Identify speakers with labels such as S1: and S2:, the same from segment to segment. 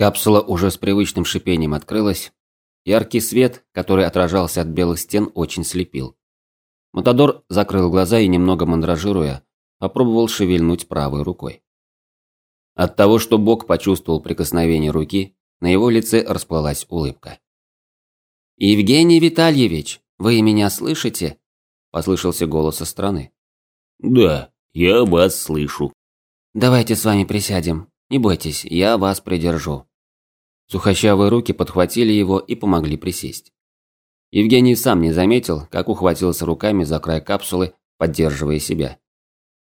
S1: Капсула уже с привычным шипением открылась. Яркий свет, который отражался от белых стен, очень слепил. Матадор закрыл глаза и, немного мандражируя, попробовал шевельнуть правой рукой. От того, что Бог почувствовал прикосновение руки, на его лице расплылась улыбка. «Евгений Витальевич, вы меня слышите?» – послышался голос со стороны.
S2: «Да, я вас слышу».
S1: «Давайте с вами присядем. Не бойтесь, я вас придержу». Сухощавые руки подхватили его и помогли присесть. Евгений сам не заметил, как ухватился руками за край капсулы, поддерживая себя.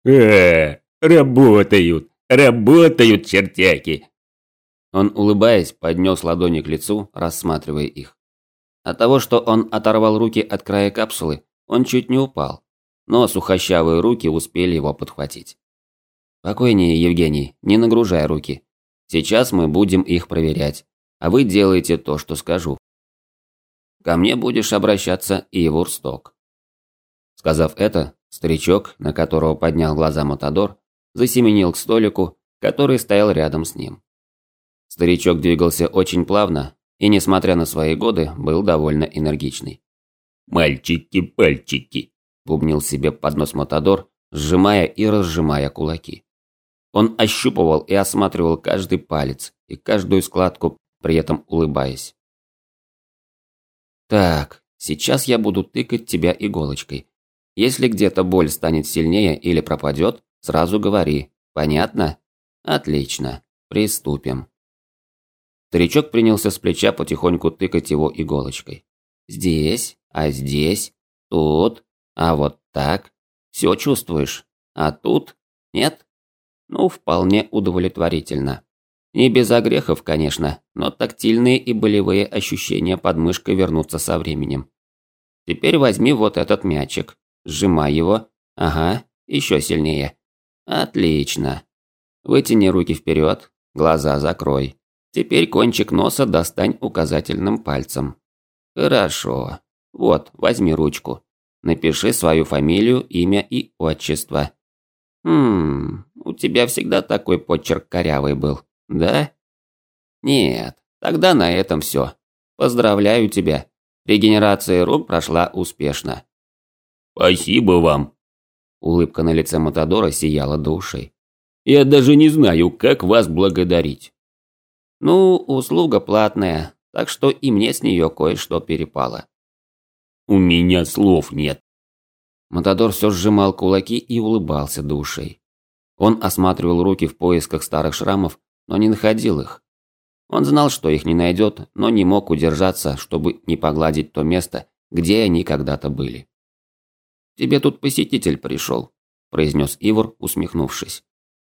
S2: «Э, работают, работают чертяки!»
S1: Он, улыбаясь, поднес ладони к лицу, рассматривая их. От того, что он оторвал руки от края капсулы, он чуть не упал, но сухощавые руки успели его подхватить. «Спокойнее, Евгений, не нагружай руки. Сейчас мы будем их проверять а вы делаете то, что скажу. Ко мне будешь обращаться Ивур Сток. Сказав это, старичок, на которого поднял глаза Матадор, засеменил к столику, который стоял рядом с ним. Старичок двигался очень плавно и, несмотря на свои годы, был довольно энергичный.
S2: «Мальчики-пальчики», – бубнил себе под нос Матадор, сжимая и разжимая кулаки. Он ощупывал и осматривал каждый палец и каждую складку при этом улыбаясь.
S1: «Так, сейчас я буду тыкать тебя иголочкой. Если где-то боль станет сильнее или пропадет, сразу говори. Понятно? Отлично. Приступим». Старичок принялся с плеча потихоньку тыкать его иголочкой. «Здесь, а здесь, тут, а вот так. Все чувствуешь. А тут? Нет? Ну, вполне удовлетворительно. Не без огрехов, конечно, но тактильные и болевые ощущения под мышкой вернутся со временем. Теперь возьми вот этот мячик, сжимай его. Ага, еще сильнее. Отлично. Вытяни руки вперед, глаза закрой. Теперь кончик носа достань указательным пальцем. Хорошо. Вот, возьми ручку. Напиши свою фамилию, имя и отчество. Хм, у тебя всегда такой почерк корявый был. Да? Нет, тогда на этом все. Поздравляю тебя. Регенерация рук прошла успешно.
S2: Спасибо вам.
S1: Улыбка на лице Матадора сияла до ушей.
S2: Я даже не знаю, как вас благодарить.
S1: Ну, услуга платная, так что и мне с нее кое-что перепало.
S2: У меня слов нет.
S1: Матадор все сжимал кулаки и улыбался до ушей. Он осматривал руки в поисках старых шрамов, но не находил их. Он знал, что их не найдет, но не мог удержаться, чтобы не погладить то место, где они когда-то были. «Тебе тут посетитель пришел», – произнес Ивор, усмехнувшись.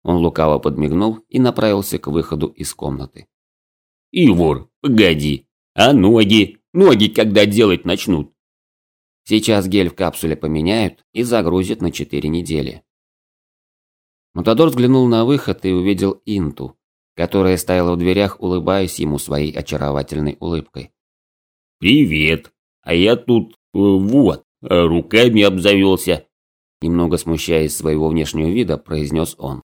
S1: Он лукаво подмигнул и направился к выходу из комнаты.
S2: «Ивор, погоди! А ноги? Ноги когда делать начнут?»
S1: «Сейчас гель в капсуле поменяют и загрузят на четыре недели». Матадор взглянул на выход и увидел Инту, которая стояла в дверях, улыбаясь ему своей очаровательной улыбкой.
S2: «Привет! А я тут, э, вот, руками обзавелся!»
S1: Немного смущаясь своего внешнего вида, произнес он.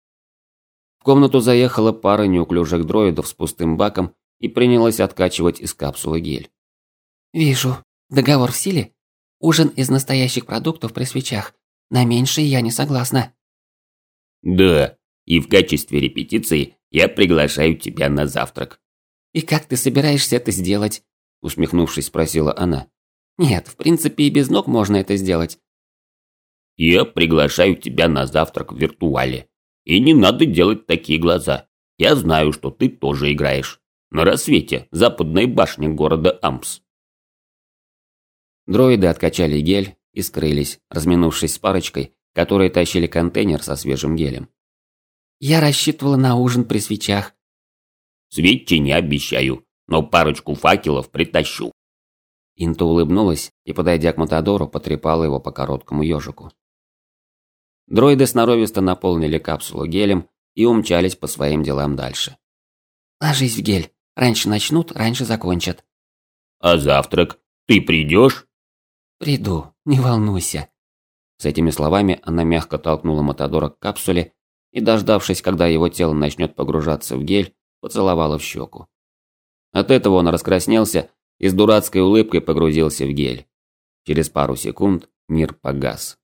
S1: В комнату заехала пара неуклюжих дроидов с пустым баком и принялась откачивать из капсулы гель.
S3: «Вижу. Договор в силе? Ужин из настоящих продуктов при свечах. На меньшее я не согласна».
S2: «Да, и в качестве репетиции я приглашаю тебя на завтрак».
S3: «И как ты собираешься это сделать?»
S1: усмехнувшись, спросила она.
S3: «Нет, в принципе и без ног можно это сделать».
S2: «Я приглашаю тебя на завтрак в виртуале. И не надо делать такие глаза. Я знаю, что ты тоже играешь. На рассвете западной башни города Ампс».
S1: Дроиды откачали гель и скрылись, разминувшись с парочкой, которые тащили контейнер со свежим гелем.
S3: Я рассчитывала на ужин при свечах.
S2: Свечи не обещаю, но парочку факелов притащу.
S1: Инта улыбнулась и, подойдя к Матадору, потрепала его по короткому ежику. Дроиды сноровисто наполнили капсулу гелем и умчались по своим делам дальше.
S3: «Ложись в гель. Раньше начнут, раньше закончат».
S2: «А завтрак? Ты придешь?»
S3: «Приду, не волнуйся».
S1: С этими словами она мягко толкнула Матадора к капсуле и, дождавшись, когда его тело начнет погружаться в гель, поцеловала в щеку. От этого он раскраснелся и с дурацкой улыбкой погрузился в гель. Через пару секунд мир погас.